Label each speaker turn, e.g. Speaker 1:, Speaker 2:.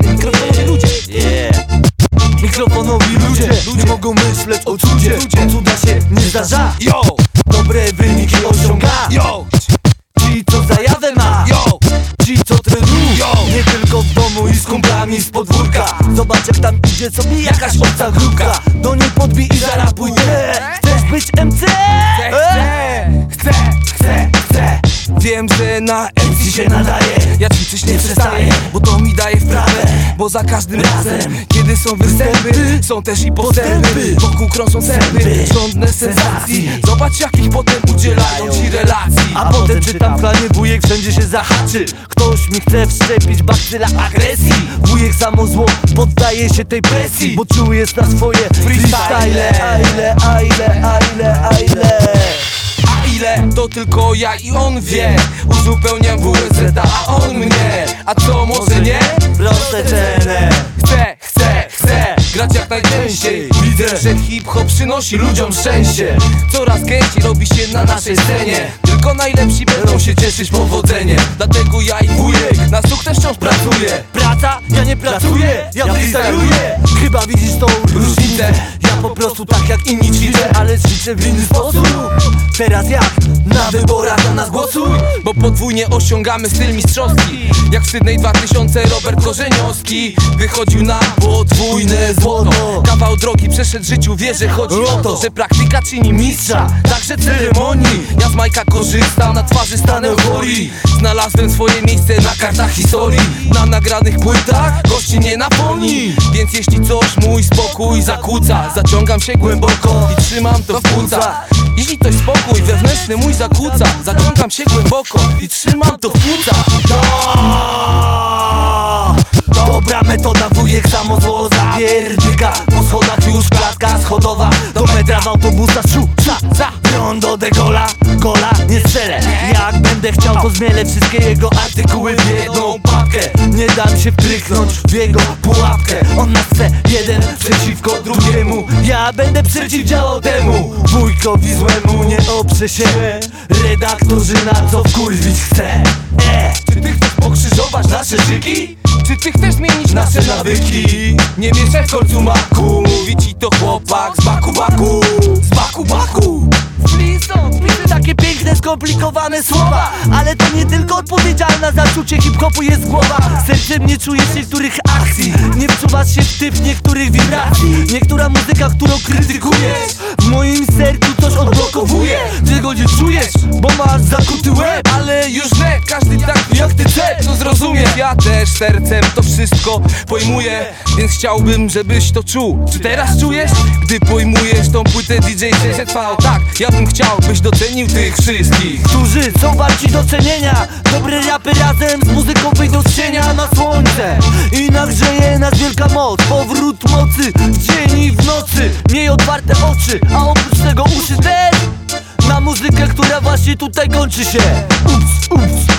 Speaker 1: Mikrofonowi ludzie yeah. Mikrofonowi ludzie, ludzie Nie mogą myśleć o cudzie ludzie. Cuda się nie zdarza
Speaker 2: Yo!
Speaker 1: Dobre wyniki osiąga
Speaker 2: Yo!
Speaker 1: Ci co zajawę ma
Speaker 2: Yo!
Speaker 1: Ci co trenują
Speaker 2: Yo!
Speaker 1: Nie tylko w domu i z kumplami z podwórka Zobacz jak tam idzie sobie jakaś obca grupka Do niej podbij i zarapuj Chcesz być MC?
Speaker 2: Wiem, że na MC się nadaje. Ja ćwiczyć nie przestaję, bo to mi daje wprawę Bo za każdym razem, kiedy są występy Są też i postępy, wokół krążą sępy Rządne sensacji, zobacz jakich potem udzielają ci relacji.
Speaker 1: A potem czytam w planie wujek wszędzie się zahaczy. Ktoś mi chce wszczepić bakcyla agresji. Wujek samo zło poddaje się tej presji Bo czuje na swoje freestyle. A ile, a ile, a ile, a ile
Speaker 2: A ile to tylko ja i on wie. Uzupełniam WZ, a on mnie. A co może nie?
Speaker 1: Proste cenę
Speaker 2: Chcę, chcę, chcę grać jak najczęściej. Widzę, że hip-hop przynosi ludziom szczęście. Coraz gęściej robi się na naszej scenie. Tylko najlepsi będą się cieszyć powodzeniem Dlatego ja i wujek na sukces wciąż pracuję.
Speaker 1: Praca? Ja nie pracuję, ja freestyluję. Chyba widzisz tą różnicę. Ja po prostu tak jak inni ćwiczę Ale ćwiczę w inny sposób Teraz jak? Na wyborach na nas głosuj
Speaker 2: Bo podwójnie osiągamy styl mistrzowski. Jak w Sydney 2000 Robert Korzeniowski Wychodził na podwójne złoto. Kawał drogi przeszedł życiu, wie, że chodzi o to Że praktyka czyni mistrza, także ceremonii. Ja z Majka korzystam, na twarzy stanę euforii Znalazłem swoje miejsce na kartach historii Na nagranych płytach gości nie napomni. Więc jeśli coś mój spokój zakłóca Zaciągam się głęboko i trzymam to w płucach jeśli ktoś spokój wewnętrzny mój zakłóca Zaciągam się głęboko i trzymam to w płucach.
Speaker 1: To Dobra metoda, wujek samo zło zapierdyka. Po schodach już klatka schodowa. Do metra w autobusa za. Pion do degola, gola nie strzelę. Jak będę chciał to zmielę wszystkie jego artykuły w jedną Nie dam się wtrychnąć w jego pułapkę On nas chce jeden przeciwko drugiemu Ja będę przeciwdziałał temu Wujkowi złemu nie oprze się Redaktorzy na co wkurwić chce e.
Speaker 2: Czy ty chcesz pokrzyżować nasze szyki? Czy ty chcesz zmienić nasze nawyki? Nie mieszaj w końcu maku Mówi ci to chłopak z baku baku
Speaker 1: skomplikowane słowa Ale to nie tylko odpowiedzialna za czucie hip-hopu jest głowa. Sercem nie czujesz niektórych akcji Nie wczuwasz się w typ niektórych wibracji. Niektóra muzyka, którą krytykujesz W moim sercu coś odblokowuje. Czego nie czujesz, bo masz zakuty łeb
Speaker 2: Ale już nie, każdy tak jak ty Też sercem to wszystko pojmuję Więc chciałbym, żebyś to czuł. Czy teraz czujesz? Gdy pojmujesz tą płytę DJ ZV Tak, ja bym chciał, byś docenił tych wszystkich.
Speaker 1: Którzy są warci docenienia Dobre rapy razem z muzyką wyjdą z cienia na słońce. I nagrzeje nas wielka moc Powrót mocy w dzień i w nocy. Miej otwarte oczy, a oprócz tego uszy też Na muzykę, która właśnie tutaj kończy się. Ups, ups